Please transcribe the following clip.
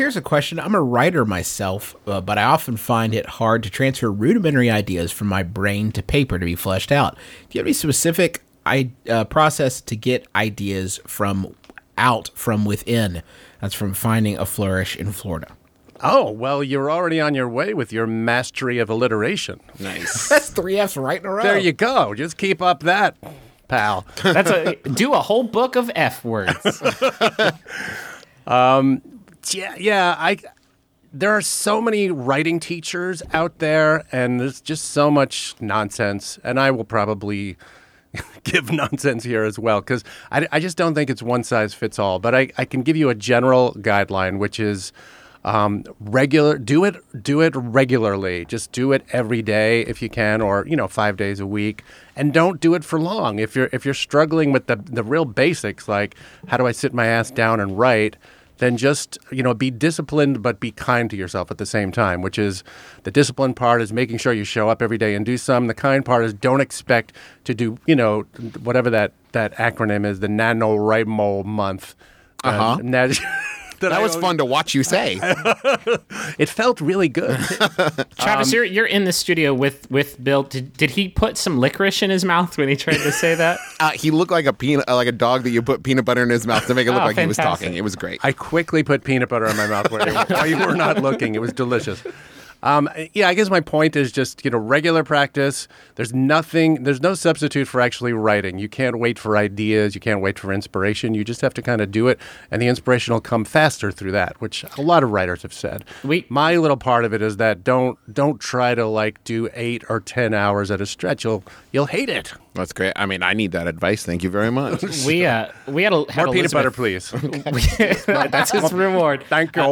here's a question. I'm a writer myself, uh, but I often find it hard to transfer rudimentary ideas from my brain to paper to be fleshed out. Do you have any specific I, uh, process to get ideas from out from within? That's from finding a flourish in Florida. Oh, well, you're already on your way with your mastery of alliteration. Nice. That's three F's right in a row. There you go. Just keep up that, pal. That's a do a whole book of F words. Yeah, yeah. I there are so many writing teachers out there, and there's just so much nonsense. And I will probably give nonsense here as well because I, I just don't think it's one size fits all. But I, I can give you a general guideline, which is um, regular. Do it do it regularly. Just do it every day if you can, or you know five days a week. And don't do it for long. If you're if you're struggling with the the real basics, like how do I sit my ass down and write then just you know be disciplined but be kind to yourself at the same time which is the disciplined part is making sure you show up every day and do some the kind part is don't expect to do you know whatever that that acronym is the NaNoWriMo month Uh-huh. Uh, nat- That I was always- fun to watch you say. it felt really good Travis, you're you're in the studio with with Bill. Did, did he put some licorice in his mouth when he tried to say that? Uh, he looked like a peanut, uh, like a dog that you put peanut butter in his mouth to make it look Oh, like he was talking. It was great. I quickly put peanut butter in my mouth while you, while you were not looking. It was delicious. Um, yeah, I guess my point is just you know regular practice. There's nothing. There's no substitute for actually writing. You can't wait for ideas. You can't wait for inspiration. You just have to kind of do it, and the inspiration will come faster through that, which a lot of writers have said. We- my little part of it is that don't don't try to like do eight or ten hours at a stretch. You'll you'll hate it. That's great. I mean, I need that advice. Thank you very much. We uh we had a had More peanut butter, Elizabeth- please. That's his reward. Thank you.